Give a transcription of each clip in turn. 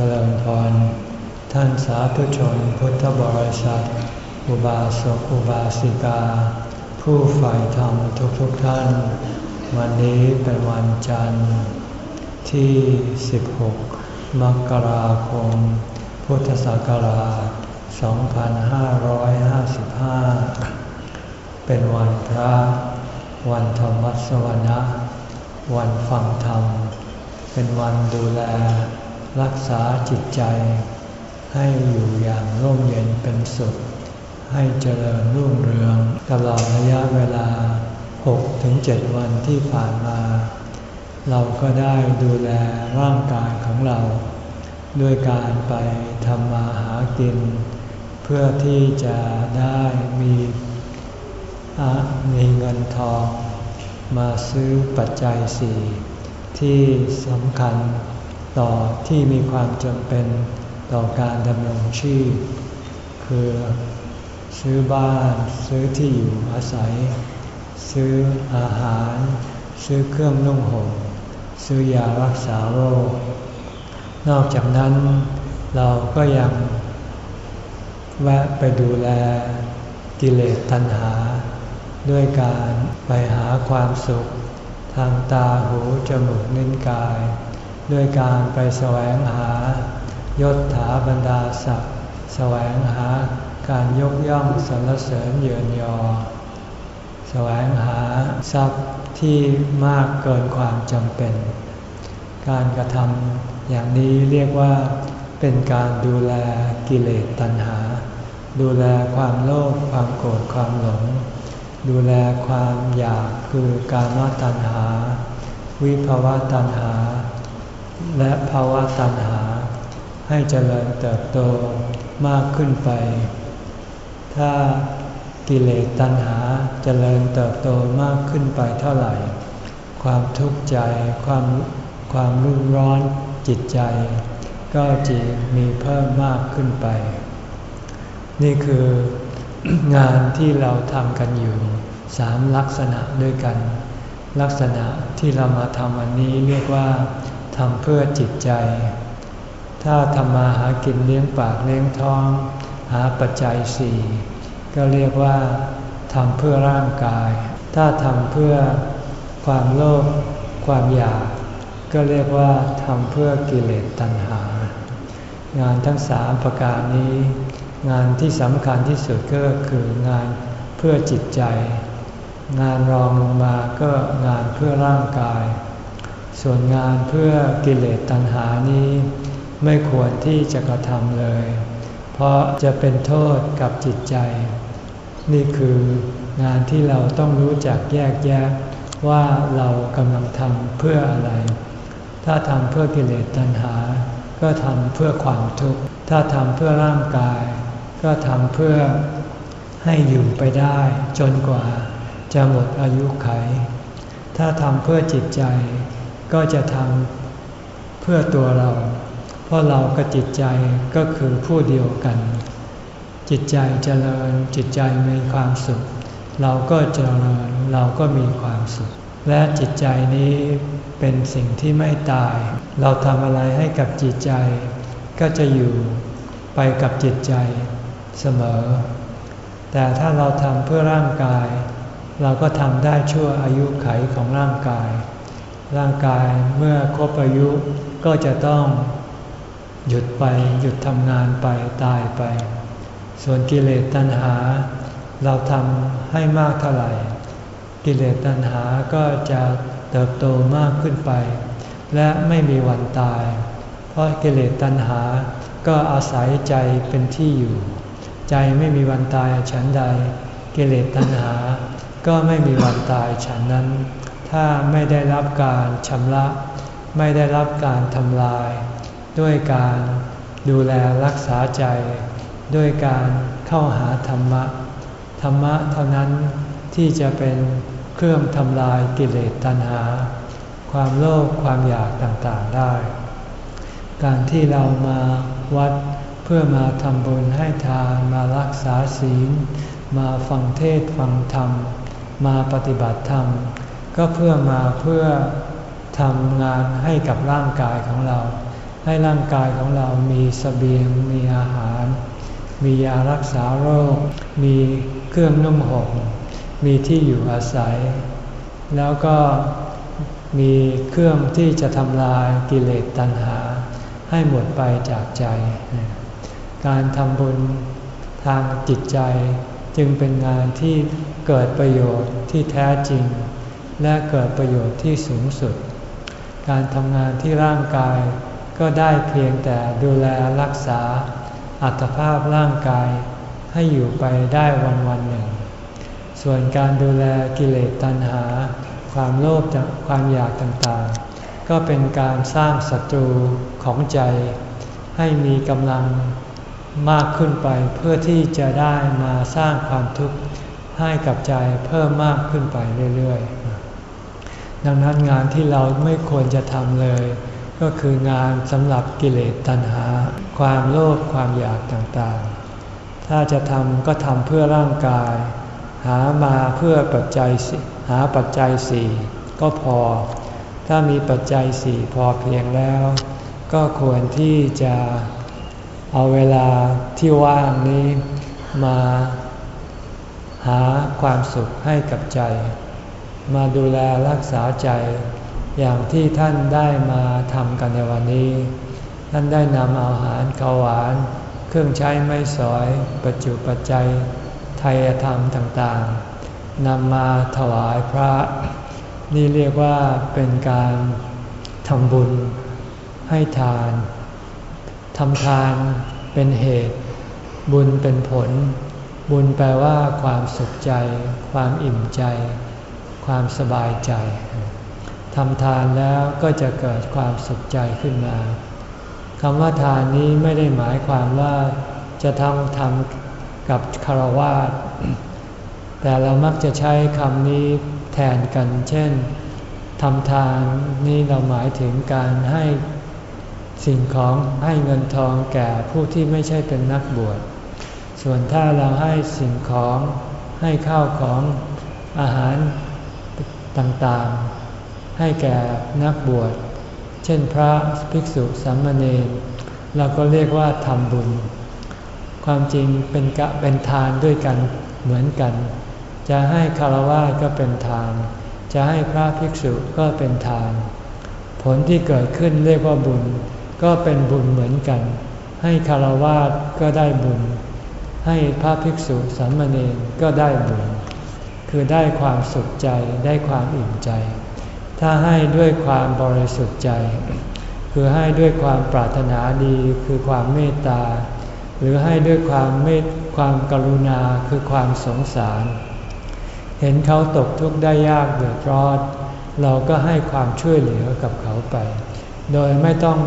จริญพร ท่านสาธุชนพุทธบริษัท อุบาสกอุบาสิกา ผู้ฝ่ายธรรมทุกๆทท่าน วันนี้เป็นวันจันทร์ ที่ 16 มกราคม พุทธศักราช 2555 เป็นวันพระ วันธรรมสวนะ วันฟังธรรม เป็นวันดูแล รักษาจิตใจ ให้อยู่อย่างร่มเย็นเป็นสุข ให้เจริญรุ่งเรืองตลอดระยะเวลา 6-7 วันที่ผ่านมา เราก็ได้ดูแลร่างกายของเรา ด้วยการไปทำมาหากิน เพื่อที่จะได้มีมีเงินทอง มาซื้อปัจจัยสี่ที่สำคัญ ต่อที่มีความจำเป็นต่อการดำรงชีพ คือซื้อบ้าน ซื้อที่อยู่อาศัย ซื้ออาหาร ซื้อเครื่องนุ่งห่มซื้อยารักษาโรค นอกจากนั้นเราก็ยังแวะไปดูแลกิเลสตัณหา ด้วยการไปหาความสุข ทางตาหูจมูกนิ้นกาย ด้วยการไปแสวงหายศถาบรรดาศักดิ์แสวงหาการยกย่องสรรเสริญเยินยอ แสวงหาทรัพย์ที่มากเกินความจำเป็น การกระทำอย่างนี้เรียกว่าเป็นการดูแลกิเลสตัณหา ดูแลความโลภความโกรธความหลง ดูแลความอยากคือการมตัณหา วิภาวะตัณหา และภาวะตัณหา ให้เจริญเติบโตมากขึ้นไป ถ้ากิเลสตัณหาเจริญเติบโตมากขึ้นไปเท่าไหร่ ความทุกข์ใจ ความความรุ่มร้อนจิตใจ ก็จะมีเพิ่มมากขึ้นไป นี่คืองานที่เราทำกันอยู่สามลักษณะด้วยกัน ลักษณะที่เรามาทำวันนี้เรียกว่า ทำเพื่อจิตใจ ถ้าทำมาหากินเลี้ยงปากเลี้ยงท้อง หาปัจจัยสี่ก็เรียกว่าทำเพื่อร่างกาย ถ้าทำเพื่อความโลภความอยาก ก็เรียกว่าทำเพื่อกิเลสตัณหา งานทั้งสามประการนี้ งานที่สำคัญที่สุดก็คืองานเพื่อจิตใจ งานรองลงมาก็งานเพื่อร่างกาย ส่วนงานเพื่อกิเลสตัณหานี้ ไม่ควรที่จะกระทำเลย เพราะจะเป็นโทษกับจิตใจ นี่คืองานที่เราต้องรู้จักแยกแยะว่าเรากำลังทำเพื่ออะไร ถ้าทำเพื่อกิเลสตัณหา ก็ทำเพื่อความทุกข์ ถ้าทำเพื่อร่างกาย ก็ทำเพื่อให้อยู่ไปได้จนกว่าจะหมดอายุไข ถ้าทำเพื่อจิตใจ ก็จะทำเพื่อตัวเรา เพราะเรากับจิตใจก็คือผู้เดียวกัน จิตใจเจริญจิตใจมีความสุข เราก็เจริญเราก็มีความสุข และจิตใจนี้เป็นสิ่งที่ไม่ตาย เราทำอะไรให้กับจิตใจ ก็จะอยู่ไปกับจิตใจเสมอ แต่ถ้าเราทำเพื่อร่างกาย เราก็ทำได้ชั่วอายุไขของร่างกาย ร่างกายเมื่อครบอายุก็จะต้องหยุดไปหยุดทำงานไปตายไป ส่วนกิเลสตัณหา เราทำให้มากเท่าไหร่ กิเลสตัณหาก็จะเติบโตมากขึ้นไป และไม่มีวันตาย เพราะกิเลสตัณหาก็อาศัยใจเป็นที่อยู่ ใจไม่มีวันตายฉันใด กิเลสตัณหาก็ไม่มีวันตายฉันนั้น ถ้าไม่ได้รับการชำระ ไม่ได้รับการทำลาย ด้วยการดูแลรักษาใจ ด้วยการเข้าหาธรรมะ ธรรมะเท่านั้นที่จะเป็นเครื่องทำลายกิเลสตัณหา ความโลภความอยากต่างๆได้ การที่เรามาวัดเพื่อมาทำบุญให้ทานมารักษาศีล มาฟังเทศฟังธรรม มาปฏิบัติธรรม ก็เพื่อมาเพื่อทำงานให้กับร่างกายของเรา ให้ร่างกายของเรามีสเสบียง มีอาหาร มียารักษาโรค มีเครื่องนุ่มห่มมีที่อยู่อาศัย แล้วก็มีเครื่องที่จะทำลายกิเลสตัณหา ให้หมดไปจากใจ การทำบุญทางจิตใจจึงเป็นงานที่เกิดประโยชน์ที่แท้จริง และเกิดประโยชน์ที่สูงสุด การทำงานที่ร่างกายก็ได้เพียงแต่ดูแลรักษาอัตภาพร่างกายให้อยู่ไปได้วันวันหนึ่ง ส่วนการดูแลกิเลสตัณหา ความโลภความอยากต่างๆ ก็เป็นการสร้างศัตรูของใจ ให้มีกำลังมากขึ้นไปเพื่อที่จะได้มาสร้างความทุกข์ให้กับใจเพิ่มมากขึ้นไปเรื่อยๆ ดังนั้นงานที่เราไม่ควรจะทำเลย ก็คืองานสำหรับกิเลสตัณหา ความโลภความอยากต่างๆ ถ้าจะทำก็ทำเพื่อร่างกาย หามาเพื่อปัจจัยหาปัจจัยสี่ก็พอ ถ้ามีปัจจัยสี่พอเพียงแล้ว ก็ควรที่จะเอาเวลาที่ว่างนี้มาหาความสุขให้กับใจ มาดูแลรักษาใจ อย่างที่ท่านได้มาทำกันในวันนี้ ท่านได้นำอาหารขาวหวาน เครื่องใช้ไม้สอยปัจจุปัจจัยไทยธรรมต่างๆนำมาถวายพระ นี่เรียกว่าเป็นการทำบุญให้ทานทำทานเป็นเหตุ บุญเป็นผล บุญแปลว่าความสุขใจ ความอิ่มใจ ความสบายใจทำทานแล้วก็จะเกิดความสุขใจขึ้นมาคำว่าทานนี้ไม่ได้หมายความว่าจะทำทำกับคารวะแต่เรามักจะใช้คำนี้แทนกัน เช่นทำทานนี่เราหมายถึงการให้สิ่งของให้เงินทองแก่ผู้ที่ไม่ใช่เป็นนักบวช ส่วนถ้าเราให้สิ่งของให้ข้าวของอาหาร ต่างๆ ให้แก่นักบวช เช่นพระภิกษุสามเณรเราก็เรียกว่าทำบุญ ความจริงเป็นกะเป็นทานด้วยกันเหมือนกัน จะให้คารวะก็เป็นทาน จะให้พระภิกษุก็เป็นทาน ผลที่เกิดขึ้นเรียกว่าบุญ ก็เป็นบุญเหมือนกัน ให้คารวะก็ได้บุญ ให้พระภิกษุสามเณรก็ได้บุญ คือได้ความสุขใจได้ความอิ่มใจ ถ้าให้ด้วยความบริสุทธิ์ใจ คือให้ด้วยความปรารถนาดีคือความเมตตา หรือให้ด้วยความเมตความกรุณาคือความสงสาร เห็นเขาตกทุกข์ได้ยากเดือดร้อนเราก็ให้ความช่วยเหลือกับเขาไป โดยไม่ต้อง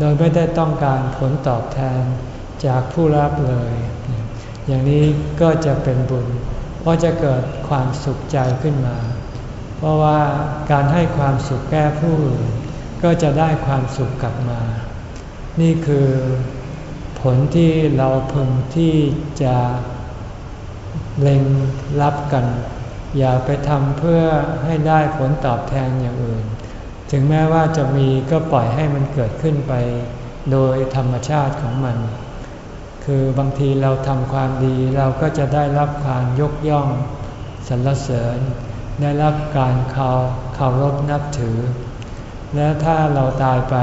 โดยไม่ได้ต้องการผลตอบแทนจากผู้รับเลย อย่างนี้ก็จะเป็นบุญ เพราะจะเกิดความสุขใจขึ้นมา เพราะว่าการให้ความสุขแก้ผู้อื่นก็จะได้ความสุขกลับมา นี่คือผลที่เราพึงที่จะเล็งรับกัน อย่าไปทำเพื่อให้ได้ผลตอบแทนอย่างอื่น ถึงแม้ว่าจะมีก็ปล่อยให้มันเกิดขึ้นไป โดยธรรมชาติของมัน คือบางทีเราทำความดีเราก็จะได้รับการยกย่องสรรเสริญ ได้รับการเขาเคารพนับถือ และถ้าเราตายไป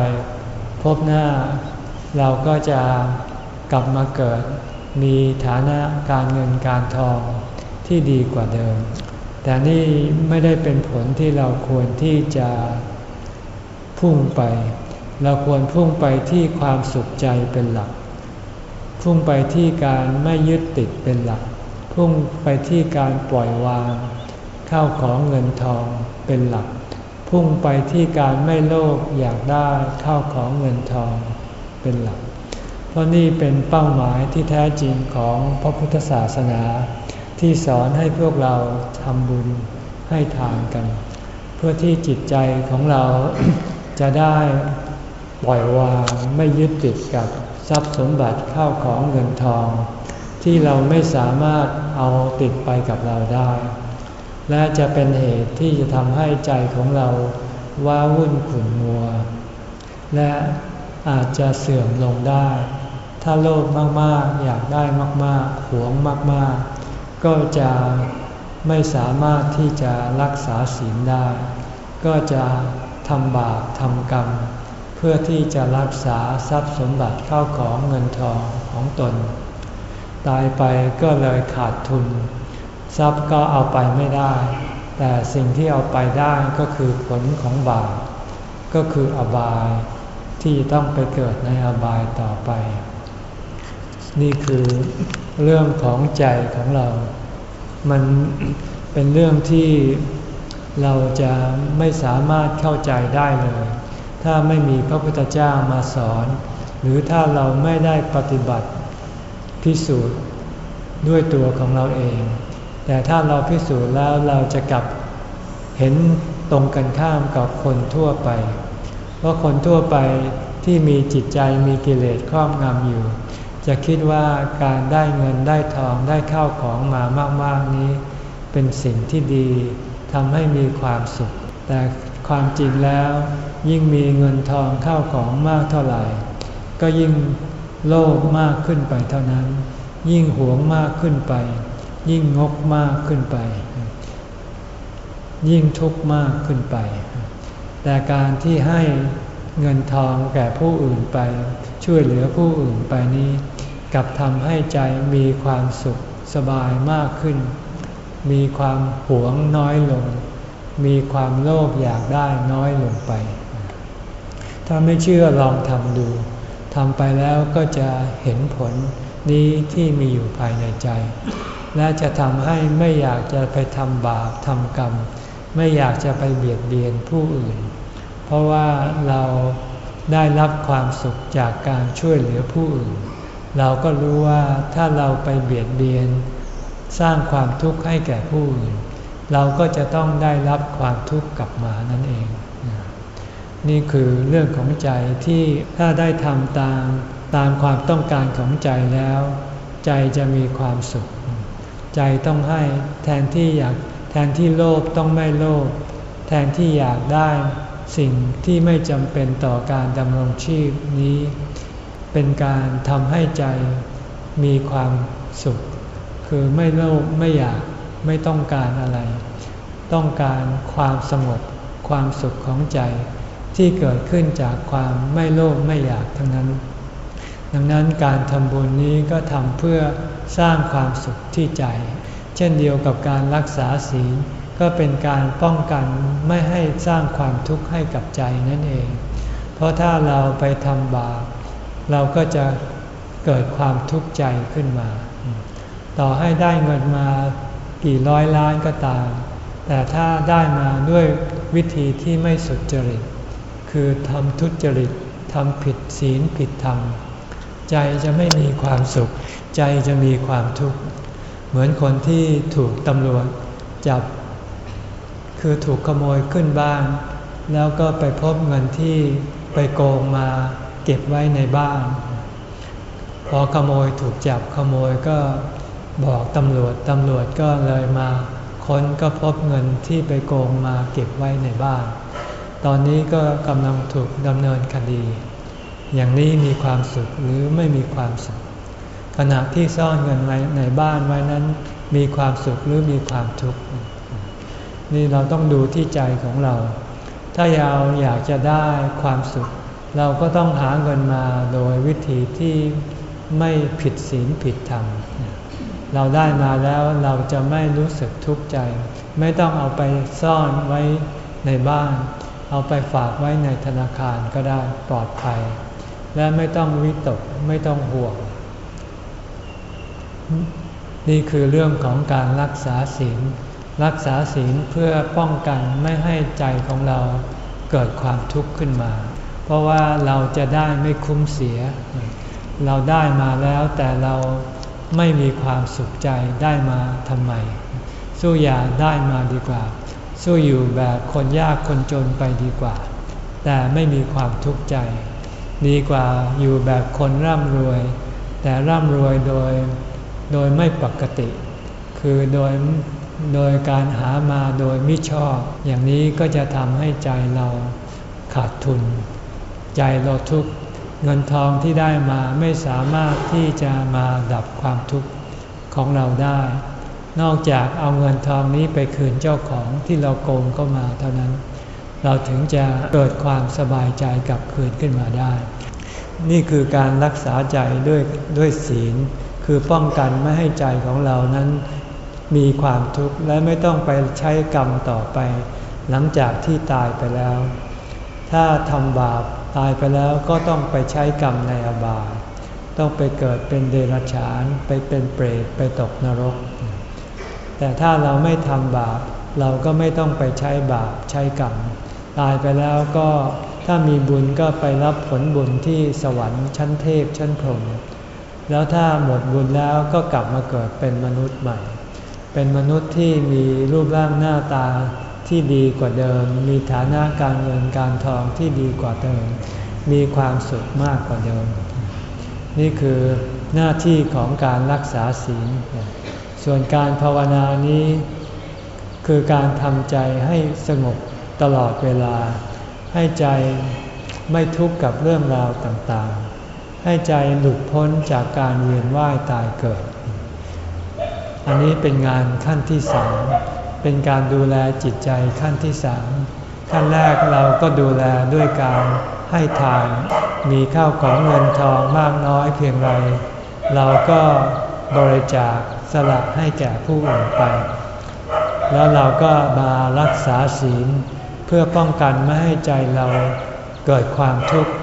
พบหน้า เราก็จะกลับมาเกิด มีฐานะการเงินการทองที่ดีกว่าเดิม แต่นี่ไม่ได้เป็นผลที่เราควรที่จะพุ่งไป เราควรพุ่งไปที่ความสุขใจเป็นหลัก พุ่งไปที่การไม่ยึดติดเป็นหลัก พุ่งไปที่การปล่อยวาง ข้าวของเงินทองเป็นหลัก พุ่งไปที่การไม่โลภอยากได้ข้าวของเงินทองเป็นหลัก เพราะนี่เป็นเป้าหมายที่แท้จริงของพระพุทธศาสนา ที่สอนให้พวกเราทำบุญให้ทานกัน เพื่อที่จิตใจของเราจะได้ปล่อยวางไม่ยึดติดกับ ทรัพย์สมบัติเข้าของเงินทอง ที่เราไม่สามารถเอาติดไปกับเราได้ และจะเป็นเหตุที่จะทำให้ใจของเราว้าวุ่นขุ่นมัว และอาจจะเสื่อมลงได้ ถ้าโลภมากๆ อยากได้มากๆ หวงมากๆ ก็จะไม่สามารถที่จะรักษาศีลได้ ก็จะทำบาปทำกรรม เพื่อที่จะรักษาทรัพย์สมบัติเข้าของเงินทองของตน ตายไปก็เลยขาดทุน ทรัพย์ก็เอาไปไม่ได้ แต่สิ่งที่เอาไปได้ก็คือผลของบาปก็คืออบายที่ต้องไปเกิดในอบายต่อไป นี่คือเรื่องของใจของเรา มันเป็นเรื่องที่เราจะไม่สามารถเข้าใจได้เลย ถ้าไม่มีพระพุทธเจ้ามาสอน หรือถ้าเราไม่ได้ปฏิบัติพิสูจน์ด้วยตัวของเราเอง แต่ถ้าเราพิสูจน์แล้วเราจะกลับเห็นตรงกันข้ามกับคนทั่วไป เพราะคนทั่วไปที่มีจิตใจมีกิเลสครอบงำอยู่ จะคิดว่าการได้เงินได้ทองได้ข้าวของมามาก ๆนี้ เป็นสิ่งที่ดีทำให้มีความสุข แต่ ความจริงแล้ว ยิ่งมีเงินทองเข้าของมากเท่าไหร่ ก็ยิ่งโลภมากขึ้นไปเท่านั้น ยิ่งหวงมากขึ้นไป ยิ่งงกมากขึ้นไป ยิ่งทุกข์มากขึ้นไป แต่การที่ให้เงินทองแก่ผู้อื่นไป ช่วยเหลือผู้อื่นไปนี้กลับทำให้ใจมีความสุขสบายมากขึ้น มีความหวงน้อยลง มีความโลภอยากได้น้อยลงไป ถ้าไม่เชื่อลองทำดูทำไปแล้วก็จะเห็นผลนี้ที่มีอยู่ภายในใจ และจะทำให้ไม่อยากจะไปทำบาปทำกรรม ไม่อยากจะไปเบียดเบียนผู้อื่น เพราะว่าเราได้รับความสุขจากการช่วยเหลือผู้อื่น เราก็รู้ว่าถ้าเราไปเบียดเบียน สร้างความทุกข์ให้แก่ผู้อื่น เราก็จะต้องได้รับความทุกข์กลับมานั่นเอง นี่คือเรื่องของใจที่ถ้าได้ทำตามตามความต้องการของใจแล้ว ใจจะมีความสุข ใจต้องให้แทนที่อยากแทนที่โลภต้องไม่โลภแทนที่อยากได้สิ่งที่ไม่จำเป็นต่อการดำรงชีพนี้ เป็นการทำให้ใจมีความสุข คือไม่โลภไม่อยาก ไม่ต้องการอะไร ต้องการความสงบความสุขของใจที่เกิดขึ้นจากความไม่โลภไม่อยากทั้งนั้น ดังนั้นการทำบุญนี้ก็ทำเพื่อสร้างความสุขที่ใจ เช่นเดียวกับการรักษาศีลก็เป็นการป้องกันไม่ให้สร้างความทุกข์ให้กับใจนั่นเอง เพราะถ้าเราไปทำบาปเราก็จะเกิดความทุกข์ใจขึ้นมา ต่อให้ได้เงินมา กี่ร้อยล้านก็ตาม แต่ถ้าได้มาด้วยวิธีที่ไม่สุจริต คือทำทุจริตทำผิดศีลผิดธรรม ใจจะไม่มีความสุข ใจจะมีความทุกข์ เหมือนคนที่ถูกตำรวจจับ คือถูกขโมยขึ้นบ้าน แล้วก็ไปพบเงินที่ไปโกงมาเก็บไว้ในบ้าน พอขโมยถูกจับขโมยก็ บอกตำรวจ ตำรวจก็เลยมาค้นก็พบเงินที่ไปโกงมาเก็บไว้ในบ้าน ตอนนี้ก็กำลังถูกดำเนินคดี อย่างนี้มีความสุขหรือไม่มีความสุข ขณะที่ซ่อนเงินไว้ในบ้านไว้นั้น มีความสุขหรือมีความทุกข์ นี่เราต้องดูที่ใจของเรา ถ้าเราอยากจะได้ความสุข เราก็ต้องหาเงินมาโดยวิธีที่ไม่ผิดศีลผิดธรรม เราได้มาแล้วเราจะไม่รู้สึกทุกข์ใจ ไม่ต้องเอาไปซ่อนไว้ในบ้าน เอาไปฝากไว้ในธนาคารก็ได้ปลอดภัย และไม่ต้องวิตกไม่ต้องห่วง นี่คือเรื่องของการรักษาศีลรักษาศีลเพื่อป้องกันไม่ให้ใจของเราเกิดความทุกข์ขึ้นมา เพราะว่าเราจะได้ไม่คุ้มเสีย เราได้มาแล้วแต่เรา ไม่มีความสุขใจได้มาทำไม สู้อย่าได้มาดีกว่า สู้อยู่แบบคนยากคนจนไปดีกว่า แต่ไม่มีความทุกข์ใจ ดีกว่าอยู่แบบคนร่ำรวย แต่ร่ำรวยโดยโดยไม่ปกติ คือโดยโดยการหามาโดยมิชอบ อย่างนี้ก็จะทำให้ใจเราขาดทุน ใจเราทุกข์ เงินทองที่ได้มาไม่สามารถที่จะมาดับความทุกข์ของเราได้ นอกจากเอาเงินทองนี้ไปคืนเจ้าของที่เราโกงก็มาเท่านั้น เราถึงจะเกิดความสบายใจกลับคืนขึ้นมาได้ นี่คือการรักษาใจด้วยด้วยศีล คือป้องกันไม่ให้ใจของเรานั้นมีความทุกข์และไม่ต้องไปใช้กรรมต่อไป หลังจากที่ตายไปแล้ว ถ้าทำบาป ตายไปแล้วก็ต้องไปใช้กรรมในอบาย ต้องไปเกิดเป็นเดรัจฉาน ไปเป็นเปรต ไปตกนรก แต่ถ้าเราไม่ทำบาป เราก็ไม่ต้องไปใช้บาปใช้กรรม ตายไปแล้วก็ถ้ามีบุญก็ไปรับผลบุญที่สวรรค์ชั้นเทพชั้นพรหม แล้วถ้าหมดบุญแล้วก็กลับมาเกิดเป็นมนุษย์ใหม่ เป็นมนุษย์ที่มีรูปร่างหน้าตา ที่ดีกว่าเดิม มีฐานะการเงินการทองที่ดีกว่าเดิม มีความสุขมากกว่าเดิม นี่คือหน้าที่ของการรักษาศีล ส่วนการภาวนานี้ คือการทำใจให้สงบตลอดเวลา ให้ใจไม่ทุกข์กับเรื่องราวต่างๆ ให้ใจหลุดพ้นจากการเวียนว่ายตายเกิด อันนี้เป็นงานขั้นที่สาม เป็นการดูแลจิตใจขั้นที่สามขั้นแรกเราก็ดูแลด้วยการให้ทาน มีข้าวของเงินทองมากน้อยเพียงไร เราก็บริจาคสละให้แก่ผู้อื่นไป แล้วเราก็มารักษาศีล เพื่อป้องกันไม่ให้ใจเราเกิดความทุกข์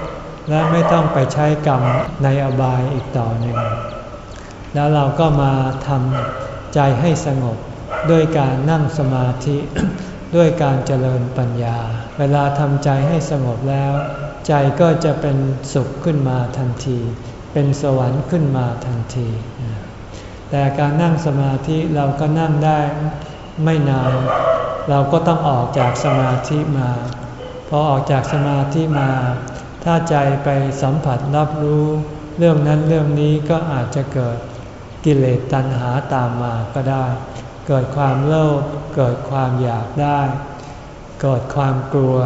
และไม่ต้องไปใช้กรรมในอบายอีกต่อหนึ่ง แล้วเราก็มาทำใจให้สงบ ด้วยการนั่งสมาธิ ด้วยการเจริญปัญญา เวลาทำใจให้สงบแล้ว ใจก็จะเป็นสุขขึ้นมาทันที เป็นสวรรค์ขึ้นมาทันที แต่การนั่งสมาธิเราก็นั่งได้ไม่นาน เราก็ต้องออกจากสมาธิมาพอออกจากสมาธิมา ถ้าใจไปสัมผัสรับรู้ เรื่องนั้นเรื่องนี้ก็อาจจะเกิดกิเลสตัณหาตามมาก็ได้ เกิดความโลภเกิดความอยากได้ เกิดความกลัว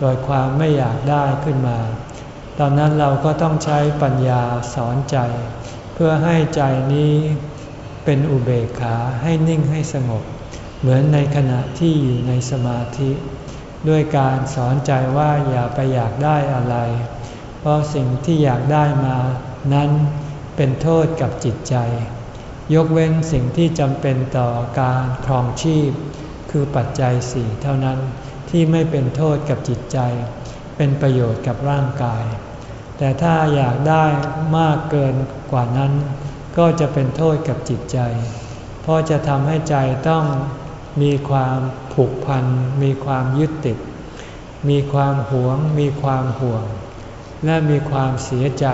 เกิดความไม่อยากได้ขึ้นมา ตอนนั้นเราก็ต้องใช้ปัญญาสอนใจ เพื่อให้ใจนี้เป็นอุเบกขาให้นิ่งให้สงบ เหมือนในขณะที่อยู่ในสมาธิ ด้วยการสอนใจว่าอย่าไปอยากได้อะไร เพราะสิ่งที่อยากได้มานั้นเป็นโทษกับจิตใจ ยกเว้นสิ่งที่จำเป็นต่อการครองชีพ คือปัจจัยสี่เท่านั้นที่ไม่เป็นโทษกับจิตใจ เป็นประโยชน์กับร่างกาย แต่ถ้าอยากได้มากเกินกว่านั้น ก็จะเป็นโทษกับจิตใจ เพราะจะทำให้ใจต้องมีความผูกพัน มีความยึดติด มีความหวง มีความห่วง และมีความเสียใจ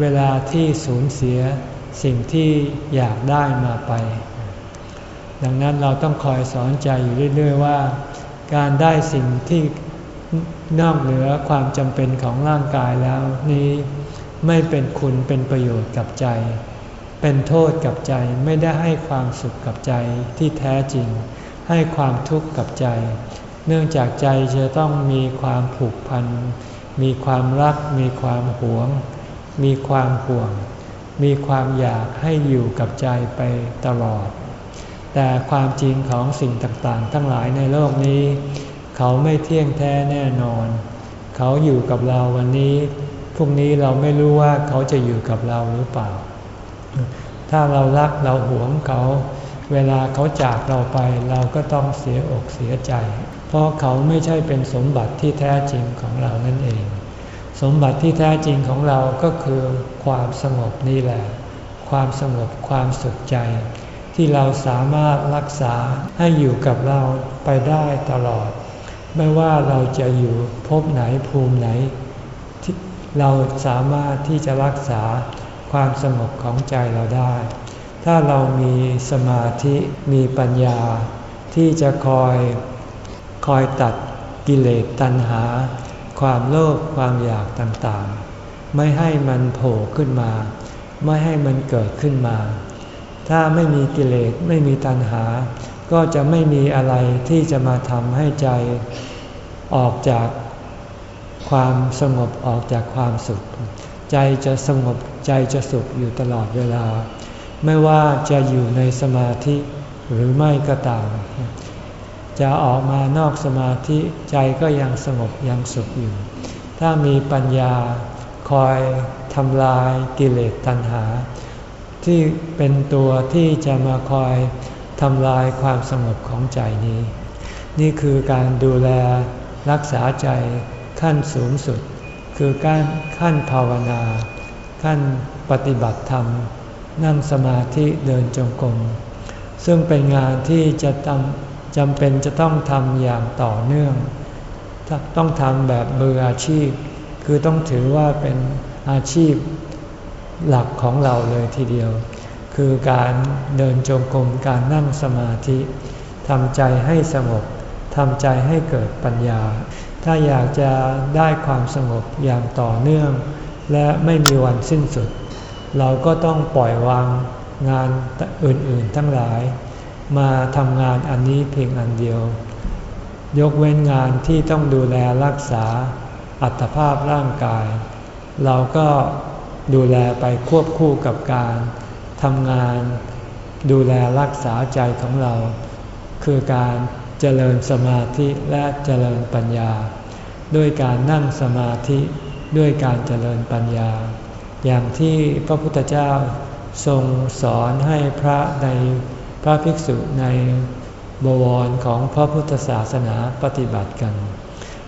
เวลาที่สูญเสีย สิ่งที่อยากได้มาไป ดังนั้นเราต้องคอยสอนใจอยู่เรื่อย ๆ ว่า การได้สิ่งที่นอกเหนือความจำเป็นของร่างกายแล้วนี้ไม่เป็นคุณเป็นประโยชน์กับใจ เป็นโทษกับใจไม่ได้ให้ความสุขกับใจที่แท้จริง ให้ความทุกข์กับใจ เนื่องจากใจจะต้องมีความผูกพัน มีความรัก มีความหวง มีความห่วง มีความอยากให้อยู่กับใจไปตลอด แต่ความจริงของสิ่งต่างๆ ทั้งหลายในโลกนี้ เขาไม่เที่ยงแท้แน่นอน เขาอยู่กับเราวันนี้ พรุ่งนี้เราไม่รู้ว่าเขาจะอยู่กับเราหรือเปล่า ถ้าเรารักเราหวงเขา เวลาเขาจากเราไปเราก็ต้องเสียอกเสียใจ เพราะเขาไม่ใช่เป็นสมบัติที่แท้จริงของเรานั่นเอง สมบัติที่แท้จริงของเราก็คือความสงบนี่แหละ ความสงบความสุขใจ ที่เราสามารถรักษาให้อยู่กับเราไปได้ตลอด ไม่ว่าเราจะอยู่พบไหนภูมิไหน ที่เราสามารถที่จะรักษาความสงบของใจเราได้ ถ้าเรามีสมาธิมีปัญญา ที่จะคอยคอยตัดกิเลสตัณหา ความโลภความอยากต่างๆ ไม่ให้มันโผล่ขึ้นมา ไม่ให้มันเกิดขึ้นมา ถ้าไม่มีกิเลสไม่มีตัณหา ก็จะไม่มีอะไรที่จะมาทำให้ใจออกจากความสงบออกจากความสุข ใจจะสงบใจจะสุขอยู่ตลอดเวลา ไม่ว่าจะอยู่ในสมาธิหรือไม่ก็ตาม จะออกมานอกสมาธิใจก็ยังสงบยังสุขอยู่ ถ้ามีปัญญาคอยทำลายกิเลสตัณหา ที่เป็นตัวที่จะมาคอยทำลายความสงบของใจนี้ นี่คือการดูแลรักษาใจขั้นสูงสุด คือการขั้นภาวนา ขั้นปฏิบัติธรรม นั่งสมาธิเดินจงกรมซึ่งเป็นงานที่จะทำ จำเป็นจะต้องทำอย่างต่อเนื่อง ต้องทำแบบมืออาชีพ คือต้องถือว่าเป็นอาชีพหลักของเราเลยทีเดียว คือการเดินจงกรมการนั่งสมาธิทำใจให้สงบทำใจให้เกิดปัญญา ถ้าอยากจะได้ความสงบอย่างต่อเนื่อง และไม่มีวันสิ้นสุด เราก็ต้องปล่อยวางงานอื่นๆทั้งหลาย มาทำงานอันนี้เพียงอันเดียว ยกเว้นงานที่ต้องดูแลรักษาอัตภาพร่างกาย เราก็ดูแลไปควบคู่กับการทำงาน ดูแลรักษาใจของเรา คือการเจริญสมาธิและเจริญปัญญา ด้วยการนั่งสมาธิด้วยการเจริญปัญญา อย่างที่พระพุทธเจ้าทรงสอนให้พระใน พระภิกษุในบวรของพระพุทธศาสนาปฏิบัติกัน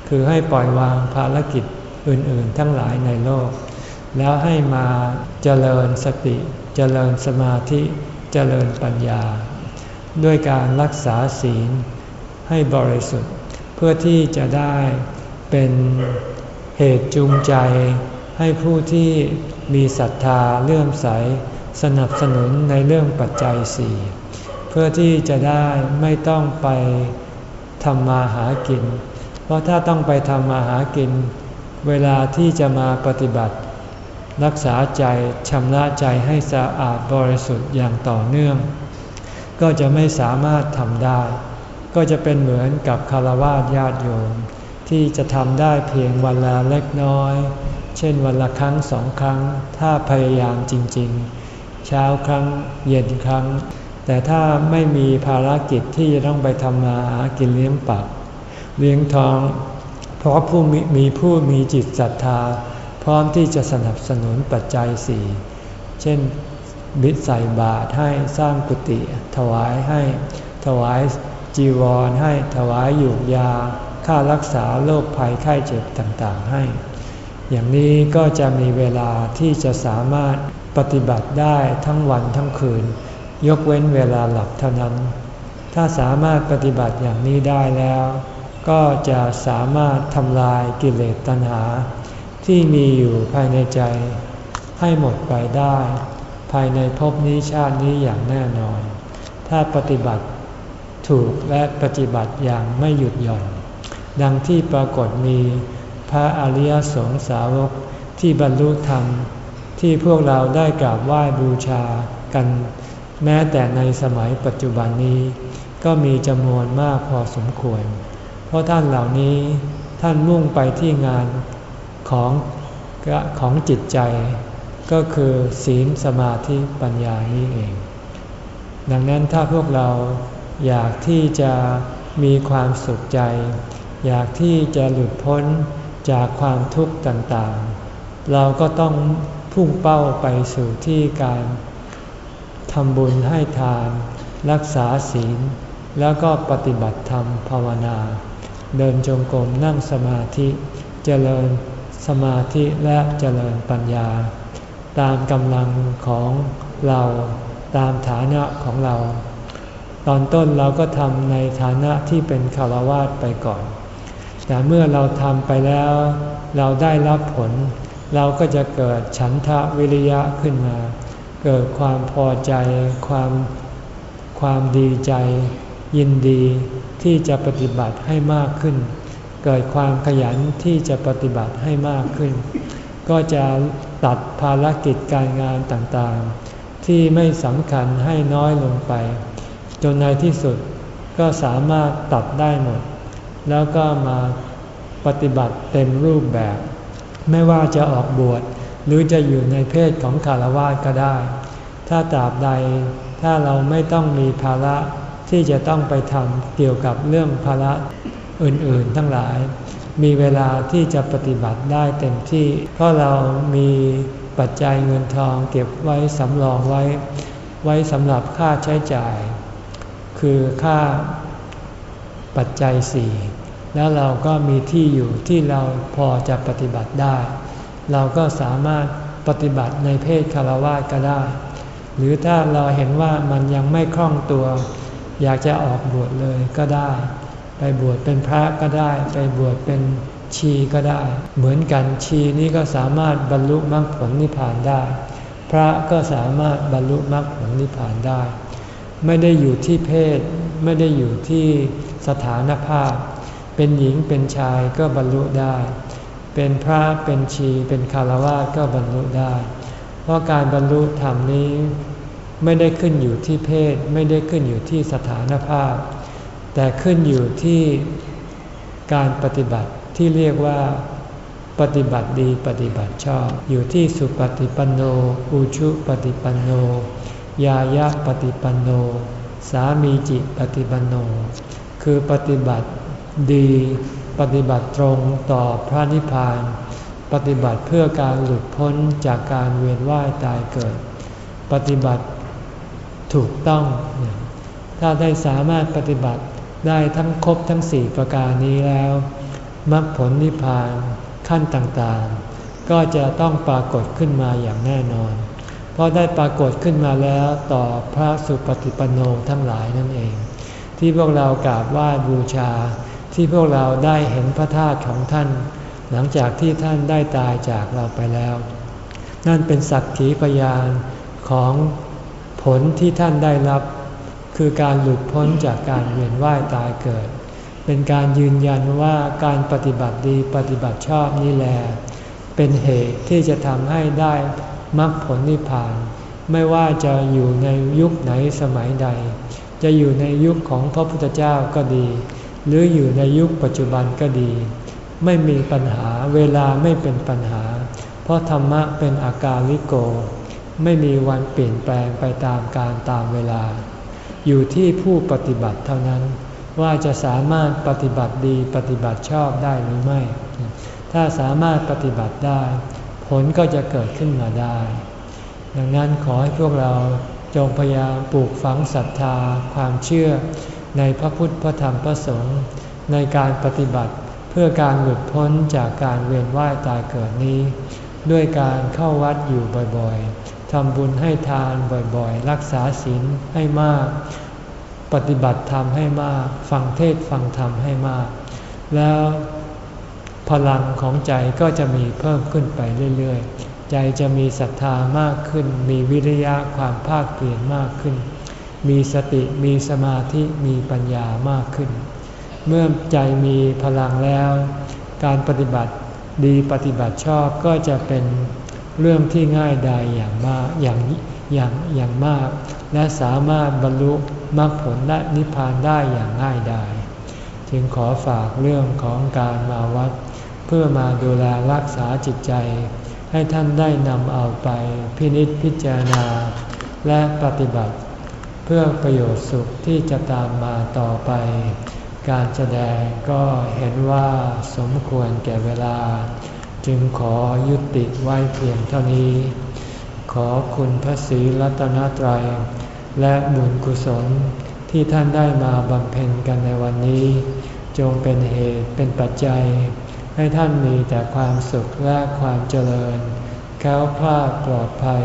คือให้ปล่อยวางภารกิจอื่นๆ ทั้งหลายในโลก แล้วให้มาเจริญสติ เจริญสมาธิ เจริญปัญญา ด้วยการรักษาศีลให้บริสุทธิ์ เพื่อที่จะได้เป็นเหตุจูงใจให้ผู้ที่มีศรัทธาเลื่อมใส สนับสนุนในเรื่องปัจจัยสี่ เพื่อที่จะได้ไม่ต้องไปทำมาหากิน เพราะถ้าต้องไปทำมาหากิน เวลาที่จะมาปฏิบัติ รักษาใจชำระใจให้สะอาดบริสุทธิ์อย่างต่อเนื่อง ก็จะไม่สามารถทำได้ ก็จะเป็นเหมือนกับคารวะญาติโยม ที่จะทำได้เพียงวันละเล็กน้อย เช่นวันละครั้งสองครั้ง ถ้าพยายามจริง ๆ เช้าครั้งเย็นครั้ง แต่ถ้าไม่มีภารกิจที่จะต้องไปทำมาหากินเลี้ยงปากเลี้ยงทอง เพราะผู้มีผู้มีจิตศรัทธา พร้อมที่จะสนับสนุนปัจจัยสี่เช่นบิดใส่บาตรให้สร้างกุฏิถวายให้ ถวายจีวรให้ถวายหยูกยา ค่ารักษาโรคภัยไข้เจ็บต่างๆให้ อย่างนี้ก็จะมีเวลาที่จะสามารถปฏิบัติได้ทั้งวันทั้งคืน ยกเว้นเวลาหลับเท่านั้น ถ้าสามารถปฏิบัติอย่างนี้ได้แล้ว ก็จะสามารถทำลายกิเลสตัณหา ที่มีอยู่ภายในใจ ให้หมดไปได้ ภายในภพนี้ชาตินี้อย่างแน่นอน ถ้าปฏิบัติถูกและปฏิบัติอย่างไม่หยุดหย่อน ดังที่ปรากฏมีพระอริยสงสาวกที่บรรลุธรรม ที่พวกเราได้กราบไหว้บูชากัน แม้แต่ในสมัยปัจจุบันนี้ ก็มีจำนวนมากพอสมควร เพราะท่านเหล่านี้ท่านมุ่งไปที่งานของของจิตใจ ก็คือศีลสมาธิปัญญานี้เอง ดังนั้นถ้าพวกเราอยากที่จะมีความสุขใจ อยากที่จะหลุดพ้นจากความทุกข์ต่างๆ เราก็ต้องพุ่งเป้าไปสู่ที่การ ทำบุญให้ทาน รักษาศีล แล้วก็ปฏิบัติธรรมภาวนา เดินจงกรมนั่งสมาธิเจริญสมาธิและเจริญปัญญา ตามกำลังของเราตามฐานะของเรา ตอนต้นเราก็ทำในฐานะที่เป็นคารวาสไปก่อน แต่เมื่อเราทำไปแล้ว เราได้รับผล เราก็จะเกิดฉันทะวิริยะขึ้นมา เกิดความพอใจ ความความดีใจ ยินดีที่จะปฏิบัติให้มากขึ้น เกิดความขยันที่จะปฏิบัติให้มากขึ้น ก็จะตัดภารกิจการงานต่างๆ ที่ไม่สำคัญให้น้อยลงไป จนในที่สุดก็สามารถตัดได้หมด แล้วก็มาปฏิบัติเต็มรูปแบบ ไม่ว่าจะออกบวช หรือจะอยู่ในเพศของคารวะก็ได้ ถ้าตราบใดถ้าเราไม่ต้องมีภาระที่จะต้องไปทำเกี่ยวกับเรื่องภาระอื่นๆ ทั้งหลาย มีเวลาที่จะปฏิบัติได้เต็มที่ เพราะเรามีปัจจัยเงินทองเก็บไว้สำรองไว้ ไว้สำหรับค่าใช้จ่าย คือค่าปัจจัยสี่แล้วเราก็มีที่อยู่ที่เราพอจะปฏิบัติได้ เราก็สามารถปฏิบัติในเพศคารวะก็ได้ หรือถ้าเราเห็นว่ามันยังไม่คล่องตัว อยากจะออกบวชเลยก็ได้ ไปบวชเป็นพระก็ได้ ไปบวชเป็นชีก็ได้ เหมือนกันชีนี้ก็สามารถบรรลุมรรคผลนิพพานได้ พระก็สามารถบรรลุมรรคผลนิพพานได้ ไม่ได้อยู่ที่เพศ ไม่ได้อยู่ที่สถานภาพ เป็นหญิงเป็นชายก็บรรลุได้ เป็นพระเป็นชีเป็นคารวะก็บรรลุได้ เพราะการบรรลุธรรมนี้ไม่ได้ขึ้นอยู่ที่เพศ ไม่ได้ขึ้นอยู่ที่สถานภาพ แต่ขึ้นอยู่ที่การปฏิบัติที่เรียกว่าปฏิบัติดีปฏิบัติชอบ อยู่ที่สุปฏิปันโนอุชุปฏิปันโน ยายะปฏิปันโน สามีจิปฏิปันโน คือปฏิบัติดี ปฏิบัติตรงต่อพระนิพพาน ปฏิบัติเพื่อการหลุดพ้นจากการเวียนว่ายตายเกิด ปฏิบัติถูกต้อง ถ้าได้สามารถปฏิบัติได้ทั้งครบทั้งสี่ประการนี้แล้วมรรคผลนิพพานขั้นต่างๆ ก็จะต้องปรากฏขึ้นมาอย่างแน่นอน เพราะได้ปรากฏขึ้นมาแล้วต่อพระสุปฏิปันโนทั้งหลายนั่นเอง ที่พวกเรากราบไหว้บูชา ที่พวกเราได้เห็นพระธาตุของท่าน หลังจากที่ท่านได้ตายจากเราไปแล้ว นั่นเป็นสักขีพยานของผลที่ท่านได้รับ คือการหลุดพ้นจากการเวียนว่ายตายเกิด เป็นการยืนยันว่าการปฏิบัติดีปฏิบัติชอบนี่แหละเป็นเหตุที่จะทำให้ได้มรรคผลนิพพาน ไม่ว่าจะอยู่ในยุคไหนสมัยใด จะอยู่ในยุคของพระพุทธเจ้าก็ดี หรืออยู่ในยุคปัจจุบันก็ดี ไม่มีปัญหาเวลาไม่เป็นปัญหา เพราะธรรมะเป็นอาการลิโก ไม่มีวันเปลี่ยนแปลงไปตามการตามเวลา อยู่ที่ผู้ปฏิบัติเท่านั้น ว่าจะสามารถปฏิบัติดีปฏิบัติชอบได้หรือไม่ ถ้าสามารถปฏิบัติได้ ผลก็จะเกิดขึ้นมาได้ ดังนั้นขอให้พวกเราจงพยายามปลูกฝังศรัทธาความเชื่อ ในพระพุทธพระธรรมพระสงฆ์ในการปฏิบัติเพื่อการหลุดพ้นจากการเวียนว่ายตายเกิดนี้ ด้วยการเข้าวัดอยู่บ่อยๆทำบุญให้ทานบ่อยๆ รักษาศีลให้มาก ปฏิบัติธรรมให้มาก ฟังเทศฟังธรรมให้มาก แล้วพลังของใจก็จะมีเพิ่มขึ้นไปเรื่อยๆ ใจจะมีศรัทธามากขึ้น มีวิริยะความภาคเปลี่ยนมากขึ้น มีสติมีสมาธิมีปัญญามากขึ้น เมื่อใจมีพลังแล้ว การปฏิบัติดีปฏิบัติชอบก็จะเป็นเรื่องที่ง่ายดายอย่างมากอย่างอย่างอย่างมาก และสามารถบรรลุมรรคผลและนิพพานได้อย่างง่ายดาย จึงขอฝากเรื่องของการมาวัด เพื่อมาดูแลรักษาจิตใจ ให้ท่านได้นำเอาไปพินิจพิจารณา และปฏิบัติ เพื่อประโยชน์สุขที่จะตามมาต่อไป การแสดงก็เห็นว่าสมควรแก่เวลา จึงขอยุติไว้เพียงเท่านี้ ขอคุณพระศรีรัตนตรัย และบุญกุศลที่ท่านได้มาบำเพ็ญกันในวันนี้ จงเป็นเหตุเป็นปัจจัย ให้ท่านมีแต่ความสุขและความเจริญแค้วคลาดปลอดภัย